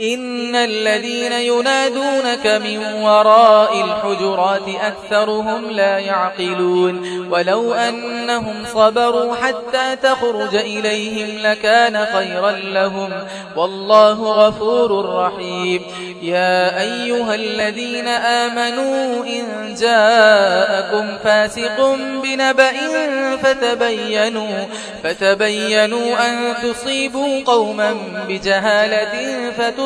إن الذين ينادونك من وراء الحجرات أكثرهم لا يعقلون ولو أنهم صبروا حتى تخرج إليهم لكان خيرا لهم والله غفور رحيم يا أيها الذين آمنوا إن جاءكم فاسق بنبأ فتبينوا, فتبينوا أن تصيبوا قوما بجهالة فتبينوا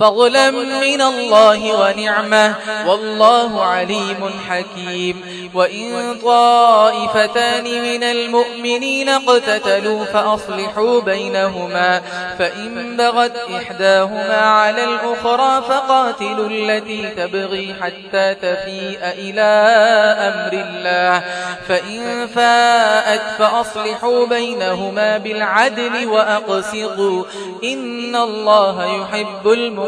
فضلا من الله ونعمه والله عليم حكيم. وإن طائفتان من المؤمنين اقتتلوا فأصلحوا بينهما فإن بغت إحداهما على الأخرى فقاتلوا التي تبغي حتى تفيء إلى أمر الله فإن فاءت فأصلحوا بينهما بالعدل وأقسطوا إن الله يحب المؤمنين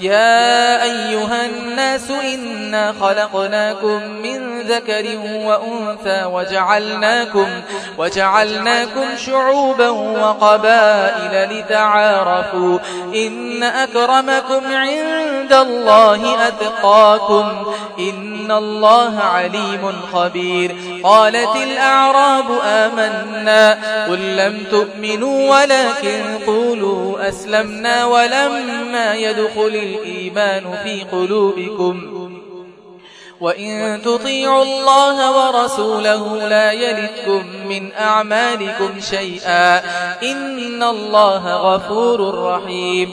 يا أيها الناس إنا خلقناكم من ذكر وأنثى وجعلناكم, وجعلناكم شعوبا وقبائل لتعارفوا إن أكرمكم عند الله أتقاكم إن الله عليم خبير قالت الأعراب آمنا قل لم تؤمنوا ولكن قولوا أسلمنا ولما يدخل الإيمان في قلوبكم. وإن تطيعوا الله ورسوله لا يلدكم من أعمالكم شيئا. إن الله غفور رحيم.